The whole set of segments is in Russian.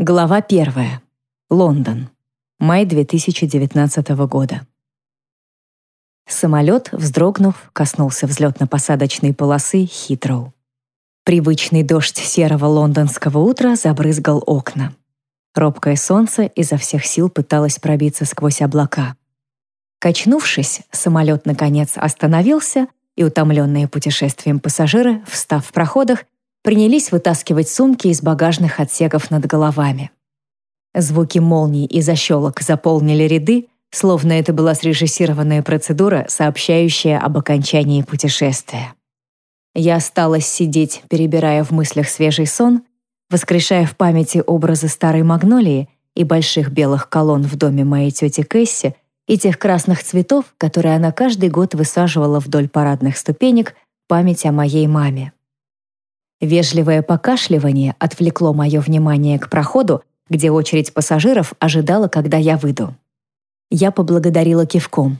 Глава первая. Лондон. Май 2019 года. Самолет, вздрогнув, коснулся взлетно-посадочной полосы Хитроу. Привычный дождь серого лондонского утра забрызгал окна. Робкое солнце изо всех сил пыталось пробиться сквозь облака. Качнувшись, самолет, наконец, остановился, и утомленные путешествием пассажиры, встав в проходах, принялись вытаскивать сумки из багажных отсеков над головами. Звуки молний и защелок заполнили ряды, словно это была срежиссированная процедура, сообщающая об окончании путешествия. Я осталась сидеть, перебирая в мыслях свежий сон, воскрешая в памяти образы старой магнолии и больших белых колонн в доме моей тети Кэсси, и тех красных цветов, которые она каждый год высаживала вдоль парадных ступенек, память о моей маме. Вежливое покашливание отвлекло мое внимание к проходу, где очередь пассажиров ожидала, когда я выйду. Я поблагодарила кивком,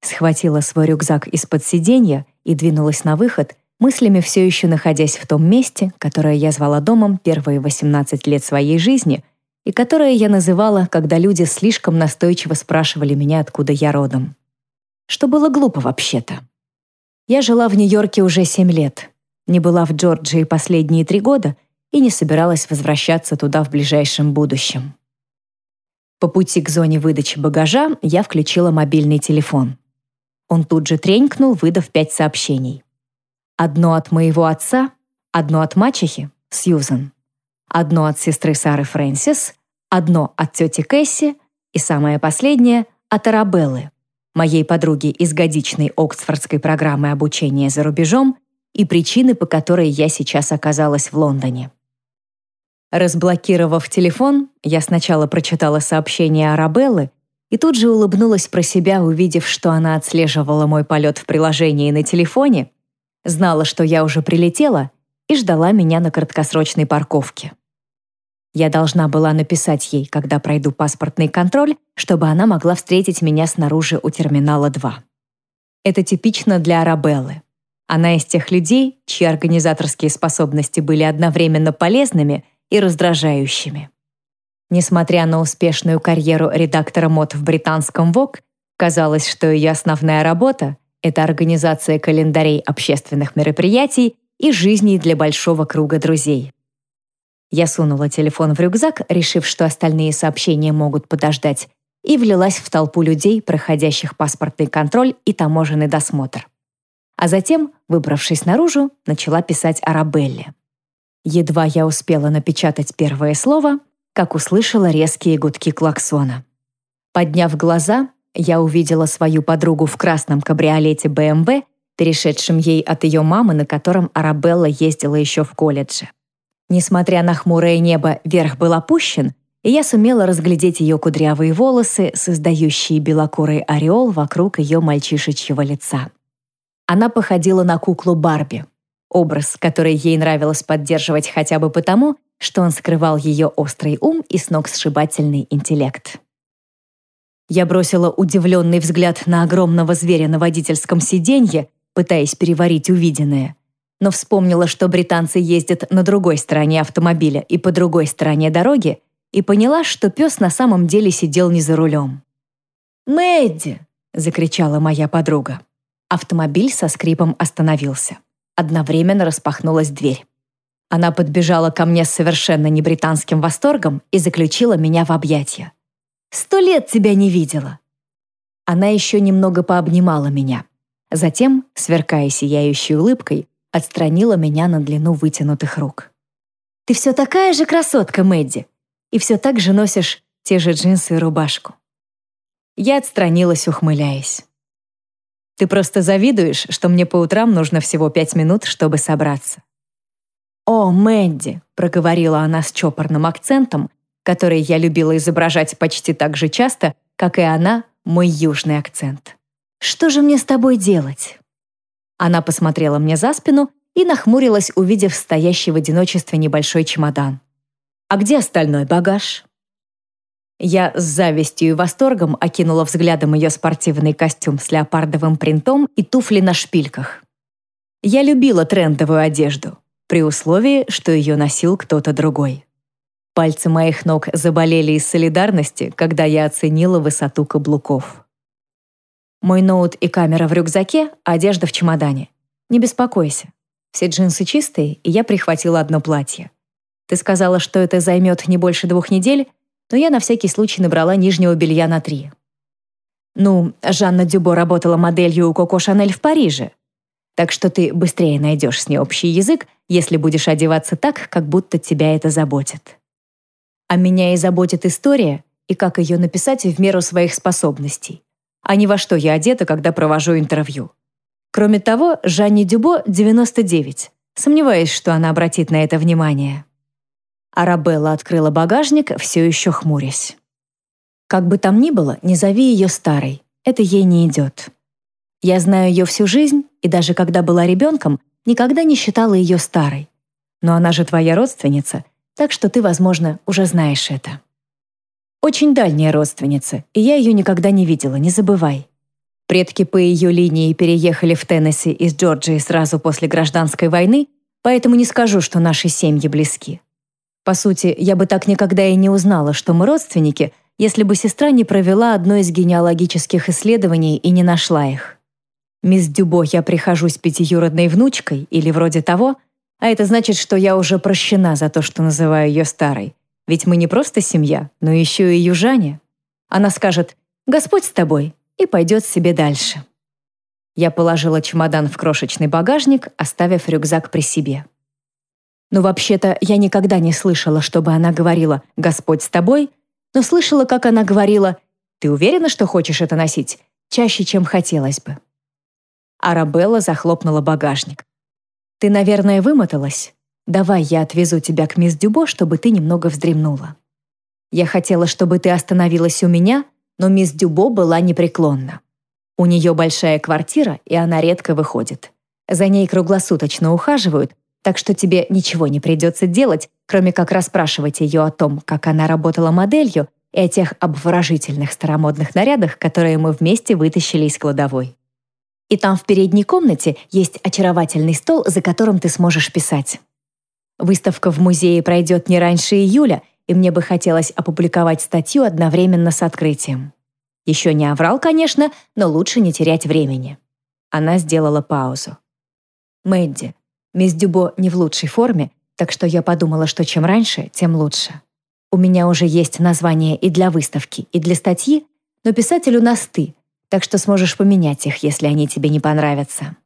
схватила свой рюкзак из-под сиденья и двинулась на выход, мыслями все еще находясь в том месте, которое я звала домом первые 18 лет своей жизни — и которое я называла, когда люди слишком настойчиво спрашивали меня, откуда я родом. Что было глупо вообще-то. Я жила в Нью-Йорке уже семь лет, не была в Джорджии последние три года и не собиралась возвращаться туда в ближайшем будущем. По пути к зоне выдачи багажа я включила мобильный телефон. Он тут же тренькнул, выдав пять сообщений. Одно от моего отца, одно от мачехи, Сьюзен, Одно от сестры Сары Фрэнсис, одно от тети Кэсси и самое последнее от Арабеллы, моей подруги из годичной Оксфордской программы обучения за рубежом и причины, по которой я сейчас оказалась в Лондоне. Разблокировав телефон, я сначала прочитала сообщение Арабеллы и тут же улыбнулась про себя, увидев, что она отслеживала мой полет в приложении на телефоне, знала, что я уже прилетела и ждала меня на краткосрочной парковке. Я должна была написать ей, когда пройду паспортный контроль, чтобы она могла встретить меня снаружи у терминала 2. Это типично для Арабеллы. Она из тех людей, чьи организаторские способности были одновременно полезными и раздражающими. Несмотря на успешную карьеру редактора мод в британском Vogue, казалось, что ее основная работа — это организация календарей общественных мероприятий и жизней для большого круга друзей. Я сунула телефон в рюкзак, решив, что остальные сообщения могут подождать, и влилась в толпу людей, проходящих паспортный контроль и таможенный досмотр. А затем, выбравшись наружу, начала писать Арабелле. Едва я успела напечатать первое слово, как услышала резкие гудки клаксона. Подняв глаза, я увидела свою подругу в красном кабриолете BMW, перешедшем ей от ее мамы, на котором Арабелла ездила еще в колледже. Несмотря на хмурое небо, верх был опущен, и я сумела разглядеть ее кудрявые волосы, создающие белокурый ореол вокруг ее мальчишечьего лица. Она походила на куклу Барби, образ, который ей нравилось поддерживать хотя бы потому, что он скрывал ее острый ум и сногсшибательный интеллект. Я бросила удивленный взгляд на огромного зверя на водительском сиденье, пытаясь переварить увиденное — но вспомнила, что британцы ездят на другой стороне автомобиля и по другой стороне дороги, и поняла, что пес на самом деле сидел не за рулем. «Мэдди!» — закричала моя подруга. Автомобиль со скрипом остановился. Одновременно распахнулась дверь. Она подбежала ко мне с совершенно небританским восторгом и заключила меня в объятия. «Сто лет тебя не видела!» Она еще немного пообнимала меня. Затем, сверкая сияющей улыбкой, отстранила меня на длину вытянутых рук. «Ты все такая же красотка, Мэдди, и все так же носишь те же джинсы и рубашку». Я отстранилась, ухмыляясь. «Ты просто завидуешь, что мне по утрам нужно всего пять минут, чтобы собраться». «О, Мэдди», — проговорила она с чопорным акцентом, который я любила изображать почти так же часто, как и она, мой южный акцент. «Что же мне с тобой делать?» Она посмотрела мне за спину и нахмурилась, увидев стоящий в одиночестве небольшой чемодан. «А где остальной багаж?» Я с завистью и восторгом окинула взглядом ее спортивный костюм с леопардовым принтом и туфли на шпильках. Я любила трендовую одежду, при условии, что ее носил кто-то другой. Пальцы моих ног заболели из солидарности, когда я оценила высоту каблуков. Мой ноут и камера в рюкзаке, одежда в чемодане. Не беспокойся. Все джинсы чистые, и я прихватила одно платье. Ты сказала, что это займет не больше двух недель, но я на всякий случай набрала нижнего белья на три. Ну, Жанна Дюбо работала моделью у Коко Шанель в Париже. Так что ты быстрее найдешь с ней общий язык, если будешь одеваться так, как будто тебя это заботит. А меня и заботит история, и как ее написать в меру своих способностей, а не во что я одета, когда провожу интервью. Кроме того, Жанне Дюбо 99. Сомневаюсь, что она обратит на это внимание. Арабелла открыла багажник, все еще хмурясь. Как бы там ни было, не зови ее старой. Это ей не идет. Я знаю ее всю жизнь, и даже когда была ребенком, никогда не считала ее старой. Но она же твоя родственница, так что ты, возможно, уже знаешь это. Очень дальняя родственница, и я ее никогда не видела, не забывай. Предки по ее линии переехали в Теннесси из Джорджии сразу после гражданской войны, поэтому не скажу, что наши семьи близки. По сути, я бы так никогда и не узнала, что мы родственники, если бы сестра не провела одно из генеалогических исследований и не нашла их. Мисс Дюбо я прихожусь пятиюродной внучкой или вроде того, а это значит, что я уже прощена за то, что называю ее старой. Ведь мы не просто семья, но еще и южане. Она скажет «Господь с тобой» и пойдет себе дальше. Я положила чемодан в крошечный багажник, оставив рюкзак при себе. Но вообще-то я никогда не слышала, чтобы она говорила «Господь с тобой», но слышала, как она говорила «Ты уверена, что хочешь это носить?» чаще, чем хотелось бы. Арабелла захлопнула багажник. «Ты, наверное, вымоталась? Давай я отвезу тебя к мисс Дюбо, чтобы ты немного вздремнула. Я хотела, чтобы ты остановилась у меня, но мисс Дюбо была непреклонна. У нее большая квартира, и она редко выходит. За ней круглосуточно ухаживают, так что тебе ничего не придется делать, кроме как расспрашивать ее о том, как она работала моделью, и о тех обворожительных старомодных нарядах, которые мы вместе вытащили из кладовой. И там в передней комнате есть очаровательный стол, за которым ты сможешь писать. Выставка в музее пройдет не раньше июля, и мне бы хотелось опубликовать статью одновременно с открытием. Еще не оврал, конечно, но лучше не терять времени. Она сделала паузу. «Мэдди, Мисс Дюбо не в лучшей форме, так что я подумала, что чем раньше, тем лучше. У меня уже есть название и для выставки, и для статьи, но писатель у нас ты, так что сможешь поменять их, если они тебе не понравятся».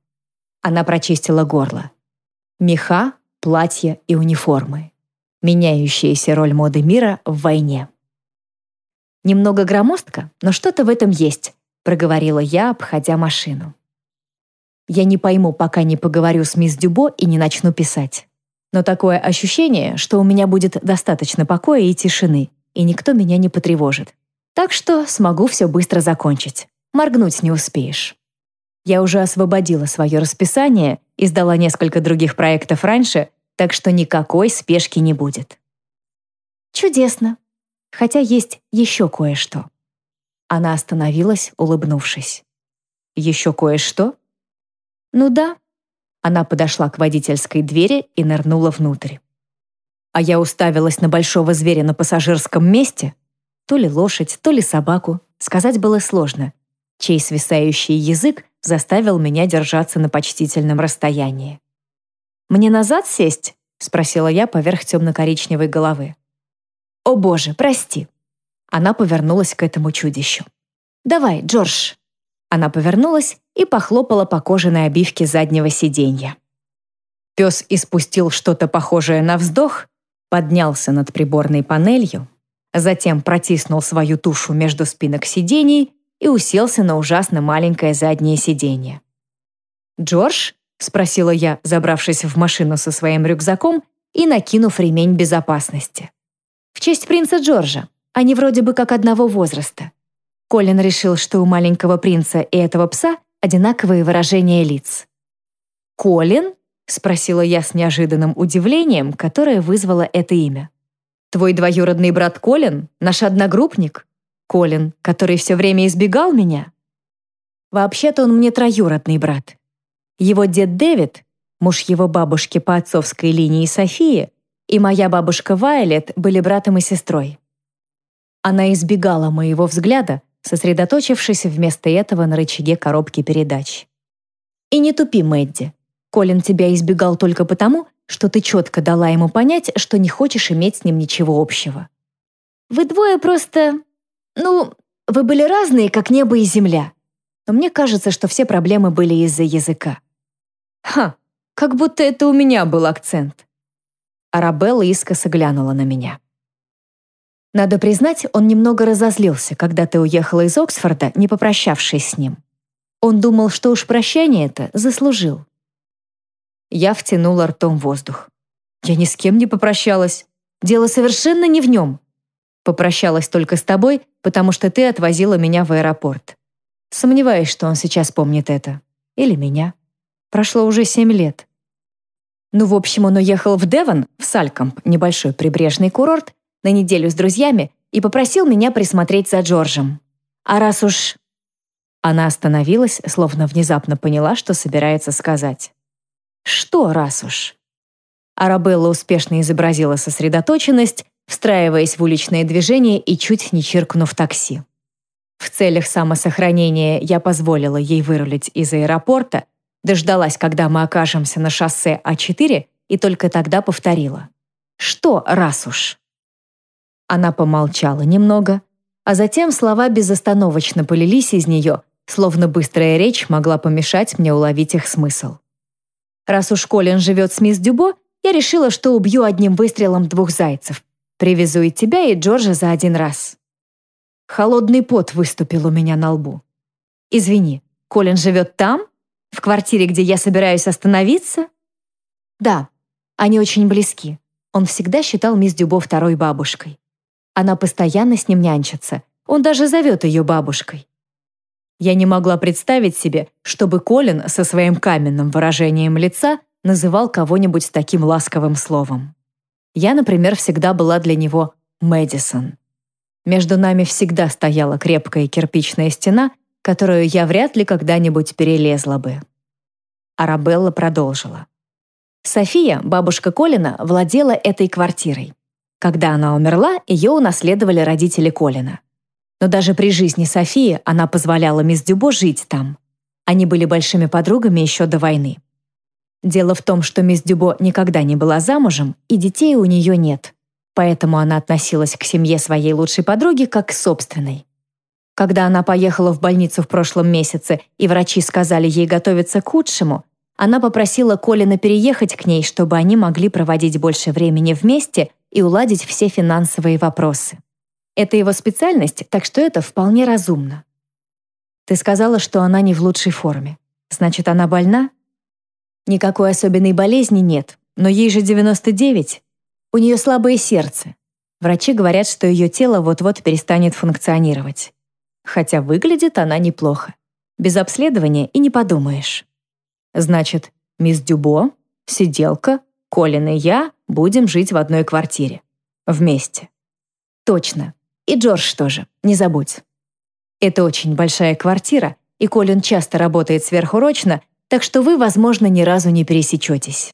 Она прочистила горло. Меха, платья и униформы. Меняющаяся роль моды мира в войне. «Немного громоздко, но что-то в этом есть», проговорила я, обходя машину. Я не пойму, пока не поговорю с мисс Дюбо и не начну писать. Но такое ощущение, что у меня будет достаточно покоя и тишины, и никто меня не потревожит. Так что смогу все быстро закончить. Моргнуть не успеешь. Я уже освободила свое расписание и сдала несколько других проектов раньше, так что никакой спешки не будет. Чудесно. Хотя есть еще кое-что. Она остановилась, улыбнувшись. Еще кое-что? «Ну да». Она подошла к водительской двери и нырнула внутрь. А я уставилась на большого зверя на пассажирском месте. То ли лошадь, то ли собаку. Сказать было сложно. Чей свисающий язык заставил меня держаться на почтительном расстоянии. «Мне назад сесть?» — спросила я поверх темно-коричневой головы. «О боже, прости!» Она повернулась к этому чудищу. «Давай, Джордж!» Она повернулась и похлопала по кожаной обивке заднего сиденья. Пес испустил что-то похожее на вздох, поднялся над приборной панелью, затем протиснул свою тушу между спинок сидений и уселся на ужасно маленькое заднее сиденье. «Джордж?» — спросила я, забравшись в машину со своим рюкзаком и накинув ремень безопасности. «В честь принца Джорджа. Они вроде бы как одного возраста. Колин решил, что у маленького принца и этого пса одинаковые выражения лиц. «Колин?» — спросила я с неожиданным удивлением, которое вызвало это имя. «Твой двоюродный брат Колин? Наш одногруппник? Колин, который все время избегал меня?» «Вообще-то он мне троюродный брат. Его дед Дэвид, муж его бабушки по отцовской линии Софии, и моя бабушка Вайлет были братом и сестрой. Она избегала моего взгляда, сосредоточившись вместо этого на рычаге коробки передач. «И не тупи, Мэдди. Колин тебя избегал только потому, что ты четко дала ему понять, что не хочешь иметь с ним ничего общего. Вы двое просто... Ну, вы были разные, как небо и земля. Но мне кажется, что все проблемы были из-за языка. Ха, как будто это у меня был акцент. Арабелла искоса глянула на меня. Надо признать, он немного разозлился, когда ты уехала из Оксфорда, не попрощавшись с ним. Он думал, что уж прощание это заслужил. Я втянула ртом воздух. Я ни с кем не попрощалась. Дело совершенно не в нем. Попрощалась только с тобой, потому что ты отвозила меня в аэропорт. Сомневаюсь, что он сейчас помнит это. Или меня. Прошло уже семь лет. Ну, в общем, он уехал в Девон, в Салькомп, небольшой прибрежный курорт, на неделю с друзьями и попросил меня присмотреть за Джорджем. А раз уж... Она остановилась, словно внезапно поняла, что собирается сказать. Что раз уж? Арабелла успешно изобразила сосредоточенность, встраиваясь в уличные движения и чуть не чиркнув такси. В целях самосохранения я позволила ей вырулить из аэропорта, дождалась, когда мы окажемся на шоссе А4, и только тогда повторила. «Что раз уж?» Она помолчала немного, а затем слова безостановочно полились из нее, словно быстрая речь могла помешать мне уловить их смысл. Раз уж Колин живет с мисс Дюбо, я решила, что убью одним выстрелом двух зайцев. Привезу и тебя, и Джорджа за один раз. Холодный пот выступил у меня на лбу. «Извини, Колин живет там? В квартире, где я собираюсь остановиться?» «Да, они очень близки. Он всегда считал мисс Дюбо второй бабушкой. Она постоянно с ним нянчится. Он даже зовет ее бабушкой. Я не могла представить себе, чтобы Колин со своим каменным выражением лица называл кого-нибудь таким ласковым словом. Я, например, всегда была для него Мэдисон. Между нами всегда стояла крепкая кирпичная стена, которую я вряд ли когда-нибудь перелезла бы. Арабелла продолжила. София, бабушка Колина, владела этой квартирой. Когда она умерла, ее унаследовали родители Колина. Но даже при жизни Софии она позволяла мисс Дюбо жить там. Они были большими подругами еще до войны. Дело в том, что мисс Дюбо никогда не была замужем, и детей у нее нет. Поэтому она относилась к семье своей лучшей подруги как к собственной. Когда она поехала в больницу в прошлом месяце, и врачи сказали ей готовиться к худшему, она попросила Колина переехать к ней, чтобы они могли проводить больше времени вместе и уладить все финансовые вопросы. Это его специальность, так что это вполне разумно. Ты сказала, что она не в лучшей форме. Значит, она больна? Никакой особенной болезни нет, но ей же 99. У нее слабое сердце. Врачи говорят, что ее тело вот-вот перестанет функционировать. Хотя выглядит она неплохо. Без обследования и не подумаешь. Значит, мисс Дюбо, сиделка, Колин и я будем жить в одной квартире. Вместе. Точно. И Джордж тоже, не забудь. Это очень большая квартира, и Колин часто работает сверхурочно, так что вы, возможно, ни разу не пересечетесь».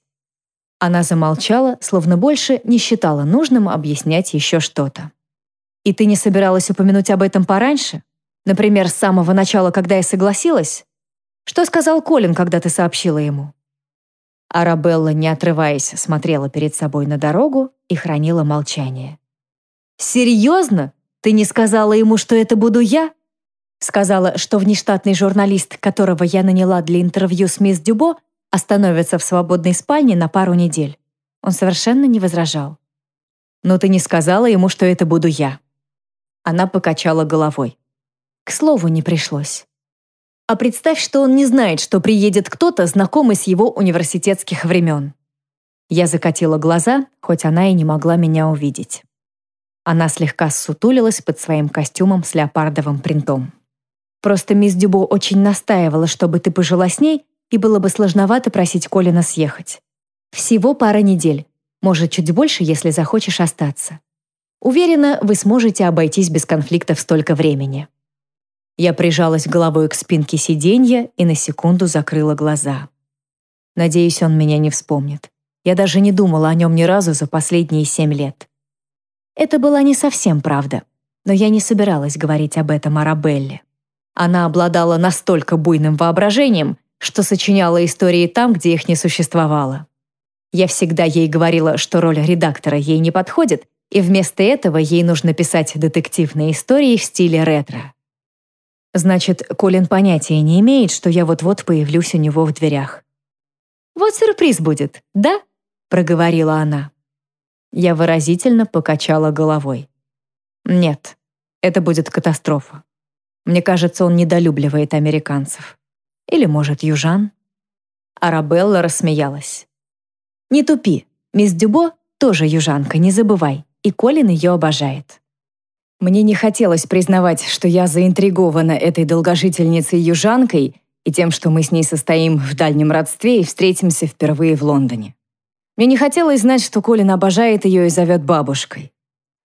Она замолчала, словно больше не считала нужным объяснять еще что-то. «И ты не собиралась упомянуть об этом пораньше? Например, с самого начала, когда я согласилась? Что сказал Колин, когда ты сообщила ему?» Арабелла, не отрываясь, смотрела перед собой на дорогу и хранила молчание. «Серьезно? Ты не сказала ему, что это буду я?» Сказала, что внештатный журналист, которого я наняла для интервью с мисс Дюбо, остановится в свободной спальне на пару недель. Он совершенно не возражал. «Но ты не сказала ему, что это буду я». Она покачала головой. К слову, не пришлось. А представь, что он не знает, что приедет кто-то, знакомый с его университетских времен. Я закатила глаза, хоть она и не могла меня увидеть. Она слегка ссутулилась под своим костюмом с леопардовым принтом. Просто мисс Дюбо очень настаивала, чтобы ты пожила с ней, и было бы сложновато просить Колина съехать. Всего пара недель, может, чуть больше, если захочешь остаться. Уверена, вы сможете обойтись без конфликтов столько времени». Я прижалась головой к спинке сиденья и на секунду закрыла глаза. Надеюсь, он меня не вспомнит. Я даже не думала о нем ни разу за последние семь лет. Это была не совсем правда, но я не собиралась говорить об этом Арабелле. Она обладала настолько буйным воображением, что сочиняла истории там, где их не существовало. Я всегда ей говорила, что роль редактора ей не подходит, и вместо этого ей нужно писать детективные истории в стиле ретро. Значит, Колин понятия не имеет, что я вот-вот появлюсь у него в дверях. «Вот сюрприз будет, да?» — проговорила она. Я выразительно покачала головой. «Нет, это будет катастрофа. Мне кажется, он недолюбливает американцев. Или, может, южан?» Арабелла рассмеялась. «Не тупи. Мисс Дюбо тоже южанка, не забывай. И Колин ее обожает». Мне не хотелось признавать, что я заинтригована этой долгожительницей-южанкой и тем, что мы с ней состоим в дальнем родстве и встретимся впервые в Лондоне. Мне не хотелось знать, что Колин обожает ее и зовет бабушкой.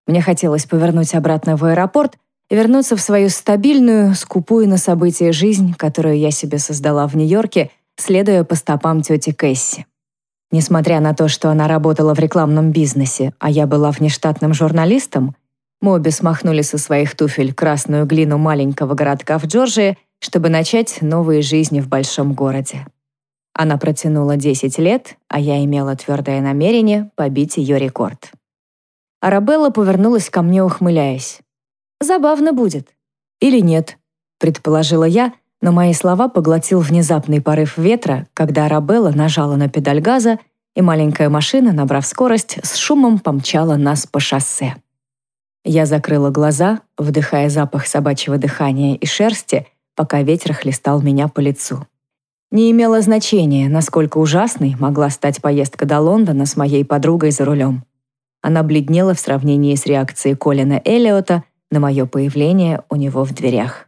Мне хотелось повернуть обратно в аэропорт и вернуться в свою стабильную, скупую на события жизнь, которую я себе создала в Нью-Йорке, следуя по стопам тети Кэсси. Несмотря на то, что она работала в рекламном бизнесе, а я была внештатным журналистом, мы обе смахнули со своих туфель красную глину маленького городка в Джорджии, чтобы начать новые жизни в большом городе. Она протянула 10 лет, а я имела твердое намерение побить ее рекорд. Арабелла повернулась ко мне, ухмыляясь. «Забавно будет». «Или нет», — предположила я, но мои слова поглотил внезапный порыв ветра, когда Арабелла нажала на педаль газа, и маленькая машина, набрав скорость, с шумом помчала нас по шоссе. Я закрыла глаза, вдыхая запах собачьего дыхания и шерсти, пока ветер хлестал меня по лицу. Не имело значения, насколько ужасной могла стать поездка до Лондона с моей подругой за рулем. Она бледнела в сравнении с реакцией Колина Эллиота на мое появление у него в дверях.